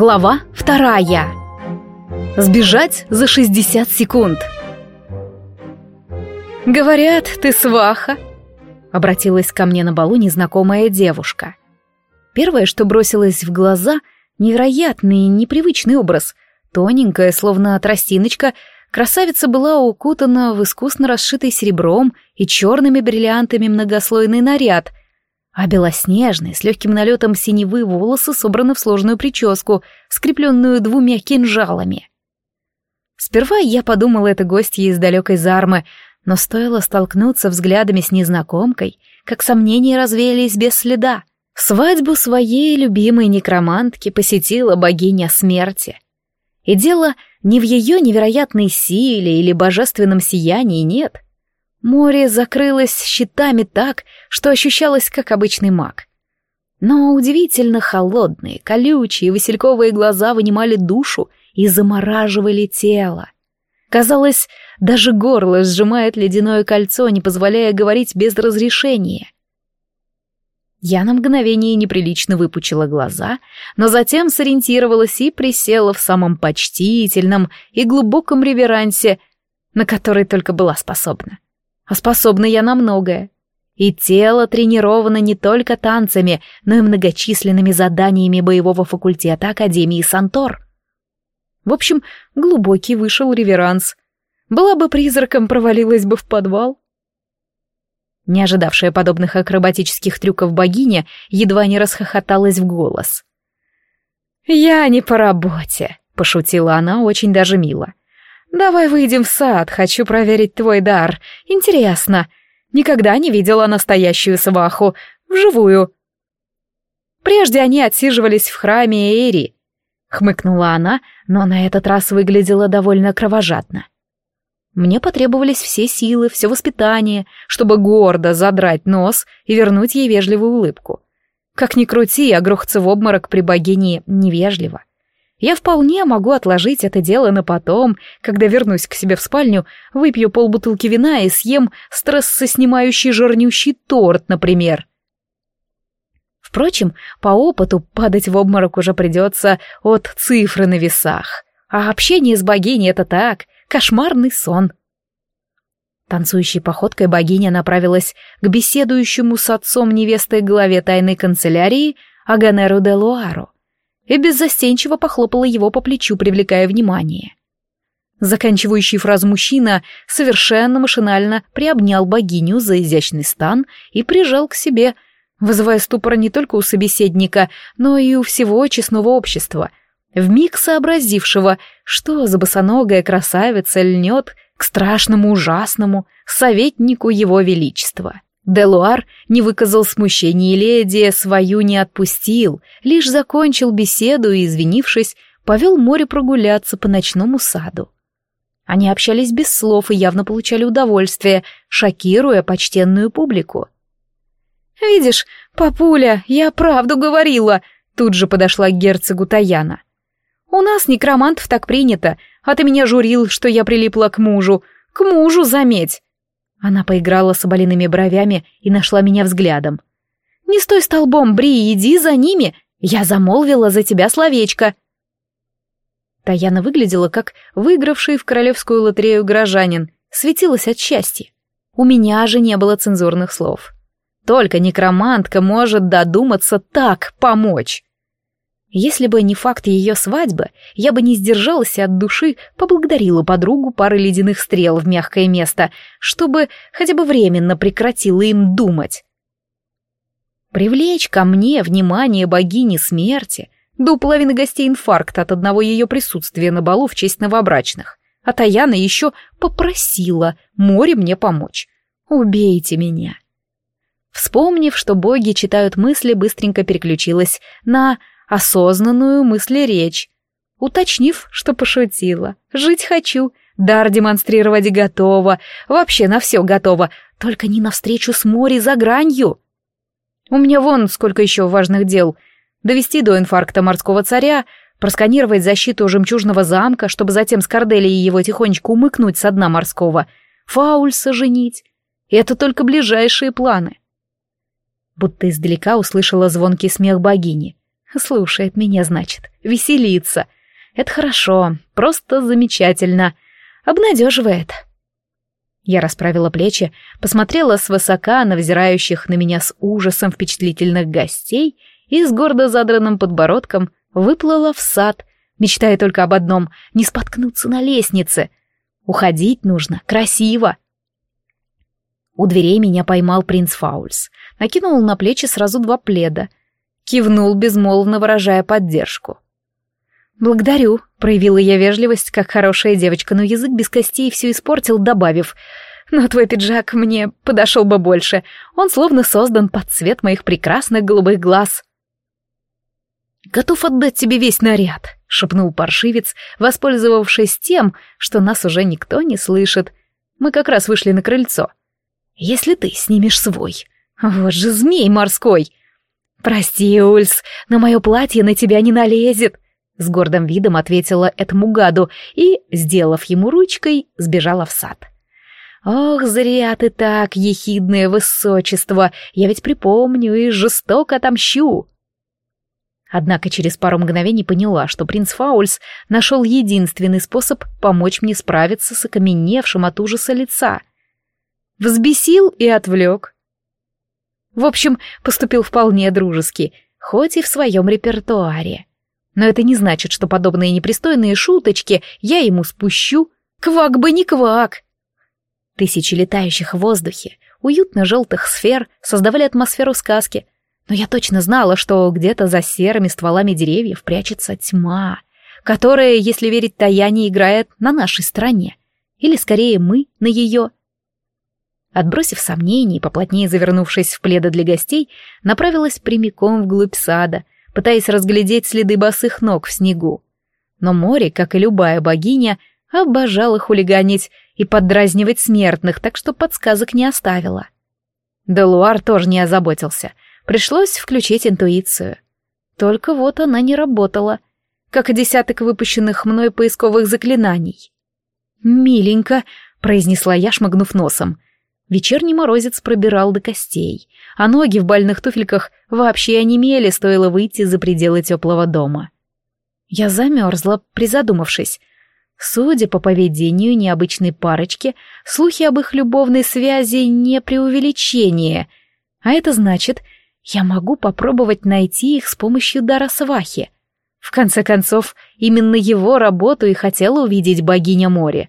Глава вторая. Сбежать за 60 секунд. «Говорят, ты сваха», — обратилась ко мне на балу незнакомая девушка. Первое, что бросилось в глаза — невероятный, непривычный образ. Тоненькая, словно тростиночка, красавица была укутана в искусно расшитый серебром и черными бриллиантами многослойный наряд — а белоснежные, с легким налетом синевы волосы собраны в сложную прическу, скрепленную двумя кинжалами. Сперва я подумала, это гостья из далекой Зармы, но стоило столкнуться взглядами с незнакомкой, как сомнения развеялись без следа. Свадьбу своей любимой некромантки посетила богиня смерти. И дело не в ее невероятной силе или божественном сиянии, нет — Море закрылось щитами так, что ощущалось как обычный маг. Но удивительно холодные, колючие, васильковые глаза вынимали душу и замораживали тело. Казалось, даже горло сжимает ледяное кольцо, не позволяя говорить без разрешения. Я на мгновение неприлично выпучила глаза, но затем сориентировалась и присела в самом почтительном и глубоком реверансе, на который только была способна а способна я на многое. И тело тренировано не только танцами, но и многочисленными заданиями боевого факультета Академии Сантор. В общем, глубокий вышел реверанс. Была бы призраком, провалилась бы в подвал. Не ожидавшая подобных акробатических трюков богиня едва не расхохоталась в голос. «Я не по работе», — пошутила она очень даже мило. «Давай выйдем в сад, хочу проверить твой дар. Интересно. Никогда не видела настоящую сваху. Вживую». Прежде они отсиживались в храме Эйри. Хмыкнула она, но на этот раз выглядела довольно кровожадно. Мне потребовались все силы, все воспитание, чтобы гордо задрать нос и вернуть ей вежливую улыбку. Как ни крути, а грохаться в обморок при богине невежливо. Я вполне могу отложить это дело на потом, когда вернусь к себе в спальню, выпью полбутылки вина и съем стрессоснимающий жирнющий торт, например. Впрочем, по опыту падать в обморок уже придется от цифры на весах. А общение с богиней — это так, кошмарный сон. Танцующей походкой богиня направилась к беседующему с отцом невесты главе тайной канцелярии Аганеру де Луару и беззастенчиво похлопала его по плечу, привлекая внимание. Заканчивающий фразу мужчина совершенно машинально приобнял богиню за изящный стан и прижал к себе, вызывая ступор не только у собеседника, но и у всего честного общества, вмиг сообразившего, что за босоногая красавица льнет к страшному ужасному советнику его величества. Делуар не выказал смущения, и леди свою не отпустил, лишь закончил беседу и, извинившись, повел море прогуляться по ночному саду. Они общались без слов и явно получали удовольствие, шокируя почтенную публику. «Видишь, папуля, я правду говорила!» Тут же подошла к герцогу Таяна. «У нас некромантов так принято, а ты меня журил, что я прилипла к мужу. К мужу, заметь!» Она поиграла соболиными бровями и нашла меня взглядом. «Не стой столбом, Бри, иди за ними! Я замолвила за тебя словечко!» Таяна выглядела как выигравший в королевскую лотерею горожанин, светилась от счастья. У меня же не было цензурных слов. Только некромантка может додуматься так помочь. Если бы не факт ее свадьбы, я бы не сдержалась от души, поблагодарила подругу пары ледяных стрел в мягкое место, чтобы хотя бы временно прекратила им думать. Привлечь ко мне внимание богини смерти, до половины гостей инфаркт от одного ее присутствия на балу в честь новобрачных. А Таяна еще попросила море мне помочь. Убейте меня. Вспомнив, что боги читают мысли, быстренько переключилась на осознанную мыслеречь, уточнив, что пошутила. «Жить хочу, дар демонстрировать готова, вообще на все готова, только не навстречу с море за гранью. У меня вон сколько еще важных дел. Довести до инфаркта морского царя, просканировать защиту жемчужного замка, чтобы затем с Корделией его тихонечко умыкнуть со дна морского, фаульса женить. Это только ближайшие планы. Будто издалека услышала звонкий смех богини. Слушает меня, значит, веселится. Это хорошо, просто замечательно. Обнадеживает. Я расправила плечи, посмотрела свысока на взирающих на меня с ужасом впечатлительных гостей и с гордо задранным подбородком выплыла в сад, мечтая только об одном — не споткнуться на лестнице. Уходить нужно, красиво. У дверей меня поймал принц Фаульс, накинул на плечи сразу два пледа, кивнул, безмолвно выражая поддержку. «Благодарю», — проявила я вежливость, как хорошая девочка, но язык без костей все испортил, добавив, «но твой пиджак мне подошел бы больше, он словно создан под цвет моих прекрасных голубых глаз». «Готов отдать тебе весь наряд», — шепнул паршивец, воспользовавшись тем, что нас уже никто не слышит. Мы как раз вышли на крыльцо. «Если ты снимешь свой. Вот же змей морской!» «Прости, Ульс, но мое платье на тебя не налезет», — с гордым видом ответила этому гаду и, сделав ему ручкой, сбежала в сад. «Ох, зря ты так, ехидное высочество, я ведь припомню и жестоко отомщу!» Однако через пару мгновений поняла, что принц Фаульс нашел единственный способ помочь мне справиться с окаменевшим от ужаса лица. Взбесил и отвлек. В общем, поступил вполне дружески, хоть и в своем репертуаре. Но это не значит, что подобные непристойные шуточки я ему спущу. Квак бы не квак! Тысячи летающих в воздухе, уютно-желтых сфер создавали атмосферу сказки — но я точно знала, что где-то за серыми стволами деревьев прячется тьма, которая, если верить Таяне, играет на нашей стороне. Или скорее мы на ее. Отбросив сомнения и поплотнее завернувшись в пледы для гостей, направилась прямиком вглубь сада, пытаясь разглядеть следы босых ног в снегу. Но море, как и любая богиня, обожало хулиганить и поддразнивать смертных, так что подсказок не оставила. Делуар тоже не озаботился — Пришлось включить интуицию. Только вот она не работала, как и десяток выпущенных мной поисковых заклинаний. «Миленько», — произнесла я, шмыгнув носом. Вечерний морозец пробирал до костей, а ноги в больных туфельках вообще онемели, стоило выйти за пределы теплого дома. Я замерзла, призадумавшись. Судя по поведению необычной парочки, слухи об их любовной связи не преувеличение, а это значит, я могу попробовать найти их с помощью дара свахи. В конце концов, именно его работу и хотела увидеть богиня моря.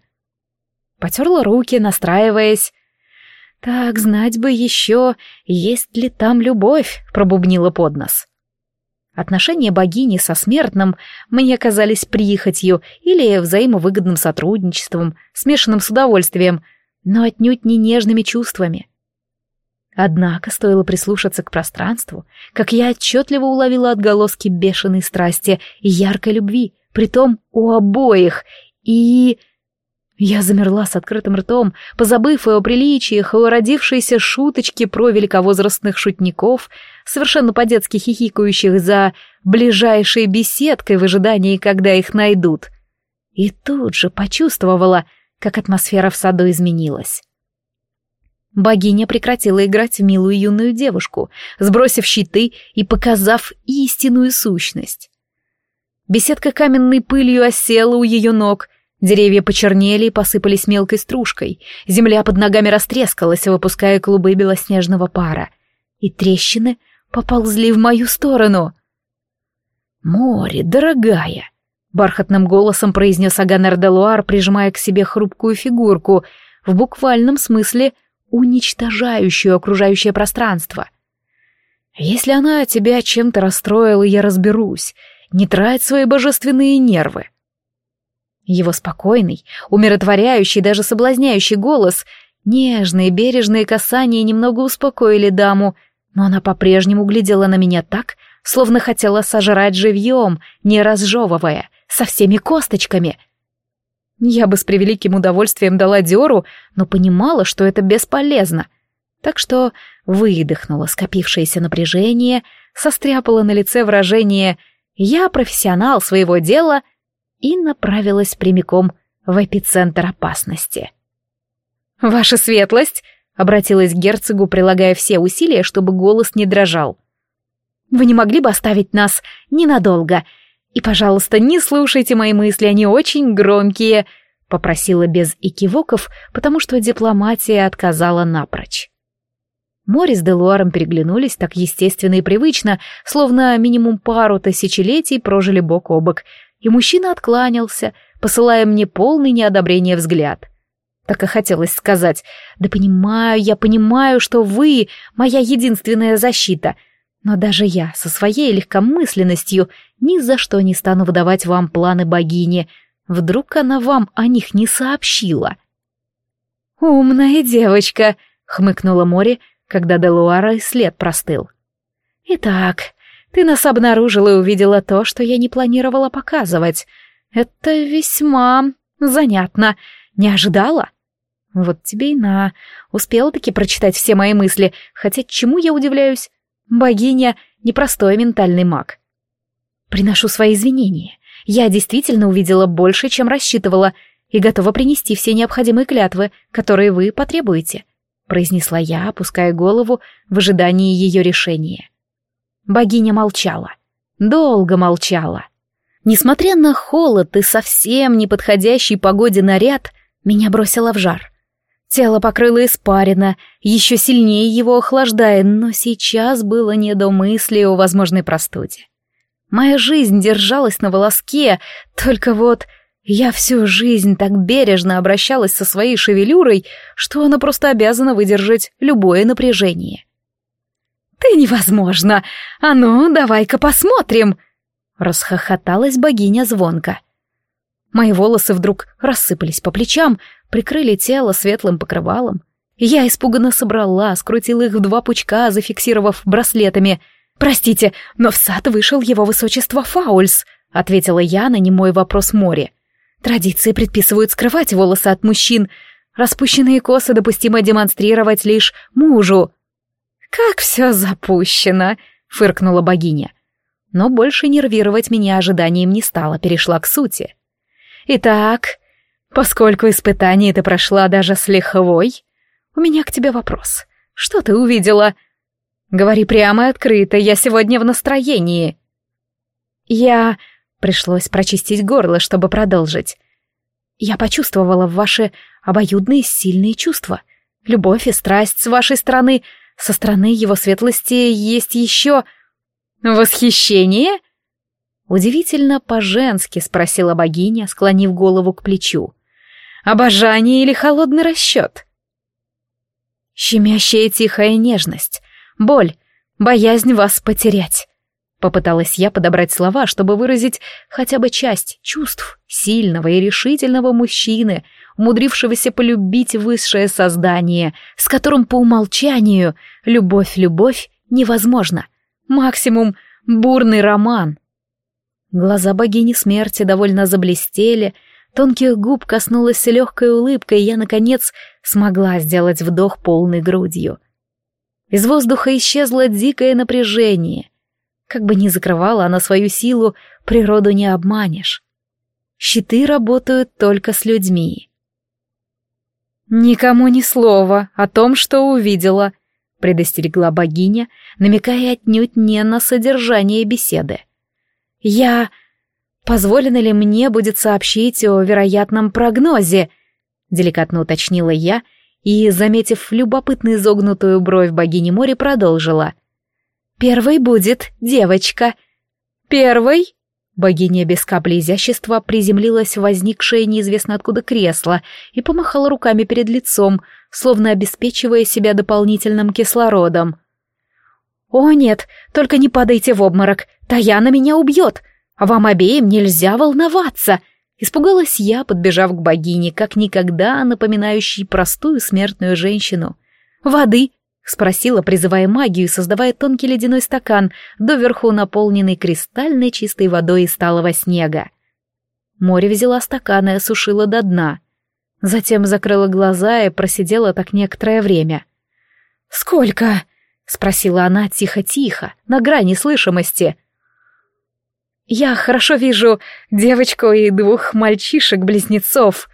Потерла руки, настраиваясь. «Так, знать бы еще, есть ли там любовь», — пробубнила под нос. Отношения богини со смертным мне казались прихотью или взаимовыгодным сотрудничеством, смешанным с удовольствием, но отнюдь не нежными чувствами. Однако стоило прислушаться к пространству, как я отчетливо уловила отголоски бешеной страсти и яркой любви, притом у обоих, и... Я замерла с открытым ртом, позабыв и о приличиях, и о родившейся шуточке про великовозрастных шутников, совершенно по-детски хихикающих за ближайшей беседкой в ожидании, когда их найдут. И тут же почувствовала, как атмосфера в саду изменилась. Богиня прекратила играть в милую юную девушку, сбросив щиты и показав истинную сущность. Беседка каменной пылью осела у ее ног, деревья почернели и посыпались мелкой стружкой, земля под ногами растрескалась, выпуская клубы белоснежного пара, и трещины поползли в мою сторону. «Море, дорогая!» — бархатным голосом произнес Аганер де Луар, прижимая к себе хрупкую фигурку, в буквальном смысле — уничтожающую окружающее пространство. Если она тебя чем-то расстроила, я разберусь. Не трать свои божественные нервы. Его спокойный, умиротворяющий, даже соблазняющий голос, нежные, бережные касания немного успокоили даму, но она по-прежнему глядела на меня так, словно хотела сожрать живьем, не разжевывая, со всеми косточками — я бы с превеликим удовольствием дала Диору, но понимала, что это бесполезно. Так что выдохнула скопившееся напряжение, состряпала на лице выражение «я профессионал своего дела» и направилась прямиком в эпицентр опасности. «Ваша светлость!» — обратилась к герцогу, прилагая все усилия, чтобы голос не дрожал. Вы не могли бы оставить нас ненадолго? И, пожалуйста, не слушайте мои мысли, они очень громкие», — попросила без икивоков, потому что дипломатия отказала напрочь. Море с Делуаром переглянулись так естественно и привычно, словно минимум пару тысячелетий прожили бок о бок, и мужчина откланялся, посылая мне полный неодобрения взгляд. Так и хотелось сказать, да понимаю, я понимаю, что вы — моя единственная защита, но даже я со своей легкомысленностью ни за что не стану выдавать вам планы богини, вдруг она вам о них не сообщила. «Умная девочка», — хмыкнула море, когда Делуара и след простыл. «Итак, ты нас обнаружила и увидела то, что я не планировала показывать. Это весьма занятно. Не ожидала?» «Вот тебе и на. Успела-таки прочитать все мои мысли, хотя чему я удивляюсь? Богиня — непростой ментальный маг. Приношу свои извинения. Я действительно увидела больше, чем рассчитывала, и готова принести все необходимые клятвы, которые вы потребуете произнесла я, опуская голову в ожидании ее решения. Богиня молчала. Долго молчала. Несмотря на холод и совсем неподходящий погоде наряд, меня бросило в жар. Тело покрыло испарина, еще сильнее его охлаждая, но сейчас было не до мысли о возможной простуде. Моя жизнь держалась на волоске, только вот я всю жизнь так бережно обращалась со своей шевелюрой, что она просто обязана выдержать любое напряжение. «Ты невозможно! А ну, давай-ка посмотрим!» Расхохоталась богиня звонко. Мои волосы вдруг рассыпались по плечам, прикрыли тело светлым покрывалом. Я испуганно собрала, скрутила их в два пучка, зафиксировав браслетами. «Простите, но в сад вышел его высочество Фаульс», — ответила я на немой вопрос море. Традиции предписывают скрывать волосы от мужчин. Распущенные косы допустимо демонстрировать лишь мужу. «Как все запущено!» — фыркнула богиня. Но больше нервировать меня ожиданием не стала, перешла к сути. «Итак, поскольку испытание ты прошла даже с лихвой, у меня к тебе вопрос. Что ты увидела?» «Говори прямо и открыто, я сегодня в настроении». «Я...» Пришлось прочистить горло, чтобы продолжить. Я почувствовала ваши обоюдные сильные чувства. Любовь и страсть с вашей стороны. Со стороны его светлости есть еще... Восхищение? Удивительно по-женски спросила богиня, склонив голову к плечу. Обожание или холодный расчет? Щемящая тихая нежность, боль, боязнь вас потерять. Попыталась я подобрать слова, чтобы выразить хотя бы часть чувств сильного и решительного мужчины, умудрившегося полюбить высшее создание, с которым по умолчанию любовь-любовь невозможна. Максимум — бурный роман. Глаза богини смерти довольно заблестели, тонких губ коснулась легкая улыбка, и я, наконец, смогла сделать вдох полной грудью. Из воздуха исчезло дикое напряжение. Как бы ни закрывала она свою силу, природу не обманешь. Щиты работают только с людьми. «Никому ни слова о том, что увидела», — предостерегла богиня, намекая отнюдь не на содержание беседы. «Я... Позволено ли мне будет сообщить о вероятном прогнозе?» — деликатно уточнила я и, заметив любопытно изогнутую бровь богини моря, продолжила. Первой будет девочка. Первый? Богиня без капли изящества приземлилась в возникшее неизвестно откуда кресло и помахала руками перед лицом, словно обеспечивая себя дополнительным кислородом. «О нет, только не падайте в обморок, Таяна меня убьет, а вам обеим нельзя волноваться!» Испугалась я, подбежав к богине, как никогда напоминающей простую смертную женщину. «Воды, — спросила, призывая магию, создавая тонкий ледяной стакан, доверху наполненный кристальной чистой водой из сталого снега. Море взяла стакан и осушила до дна. Затем закрыла глаза и просидела так некоторое время. «Сколько?» — спросила она тихо-тихо, на грани слышимости. «Я хорошо вижу девочку и двух мальчишек-близнецов»,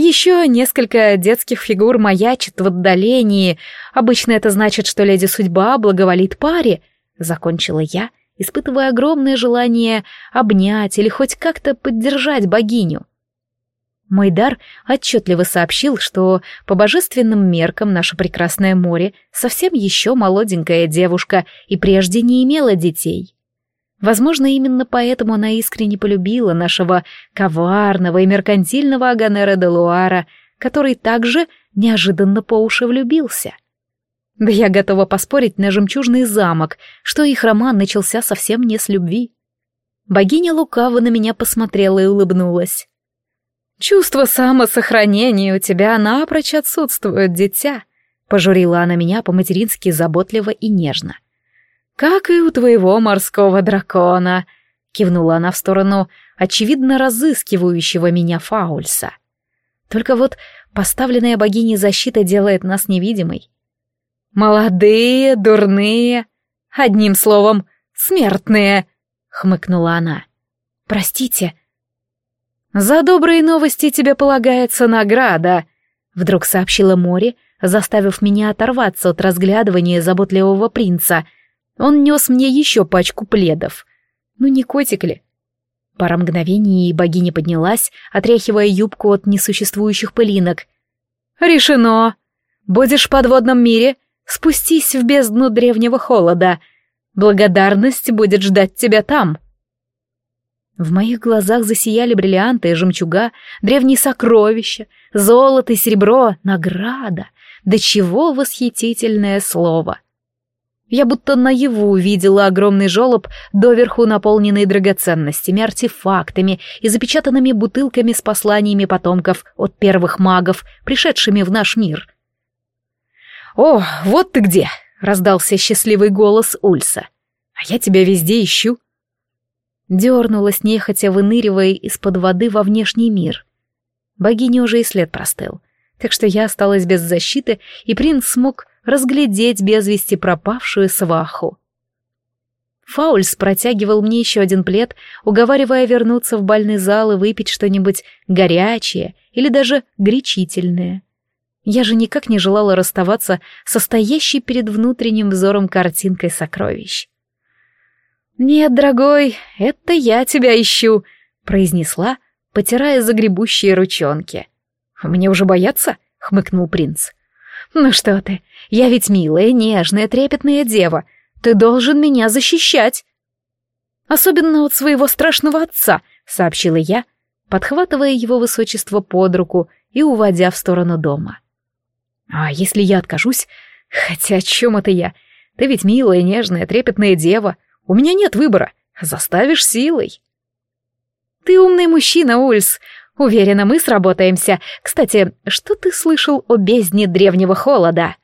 еще несколько детских фигур маячит в отдалении. Обычно это значит, что леди судьба благоволит паре. — закончила я, испытывая огромное желание обнять или хоть как-то поддержать богиню. Мой дар отчетливо сообщил, что по божественным меркам наше прекрасное море совсем еще молоденькая девушка и прежде не имела детей. Возможно, именно поэтому она искренне полюбила нашего коварного и меркантильного Аганера де Луара, который также неожиданно по уши влюбился. Да я готова поспорить на жемчужный замок, что их роман начался совсем не с любви. Богиня лукаво на меня посмотрела и улыбнулась. «Чувство самосохранения у тебя напрочь отсутствует, дитя», — пожурила она меня по-матерински заботливо и нежно. «Как и у твоего морского дракона», — кивнула она в сторону очевидно разыскивающего меня Фаульса. «Только вот поставленная богиней защита делает нас невидимой. «Молодые, дурные, одним словом, смертные», — хмыкнула она. «Простите». «За добрые новости тебе полагается награда», — вдруг сообщила Мори, заставив меня оторваться от разглядывания заботливого принца. Он нес мне еще пачку пледов. Ну не котик ли? Пара мгновений, и богиня поднялась, отряхивая юбку от несуществующих пылинок. «Решено! Будешь в подводном мире, Спустись в бездну древнего холода. Благодарность будет ждать тебя там. В моих глазах засияли бриллианты и жемчуга, древние сокровища, золото и серебро, награда. Да чего восхитительное слово! Я будто наяву увидела огромный жолоб, доверху наполненный драгоценностями, артефактами и запечатанными бутылками с посланиями потомков от первых магов, пришедшими в наш мир — «О, вот ты где!» — раздался счастливый голос Ульса. «А я тебя везде ищу». Дернулась нехотя, выныривая из-под воды во внешний мир. Богиня уже и след простыл, так что я осталась без защиты, и принц смог разглядеть без вести пропавшую сваху. Фаульс протягивал мне еще один плед, уговаривая вернуться в бальный зал и выпить что-нибудь горячее или даже гречительное. Я же никак не желала расставаться со стоящей перед внутренним взором картинкой сокровищ. «Нет, дорогой, это я тебя ищу», — произнесла, потирая загребущие ручонки. «Мне уже бояться?» — хмыкнул принц. «Ну что ты, я ведь милая, нежная, трепетная дева. Ты должен меня защищать». «Особенно от своего страшного отца», — сообщила я, подхватывая его высочество под руку и уводя в сторону дома. А если я откажусь? Хотя о чем это я? Ты ведь милая, нежная, трепетная дева. У меня нет выбора. Заставишь силой. Ты умный мужчина, Ульс. Уверена, мы сработаемся. Кстати, что ты слышал о бездне древнего холода?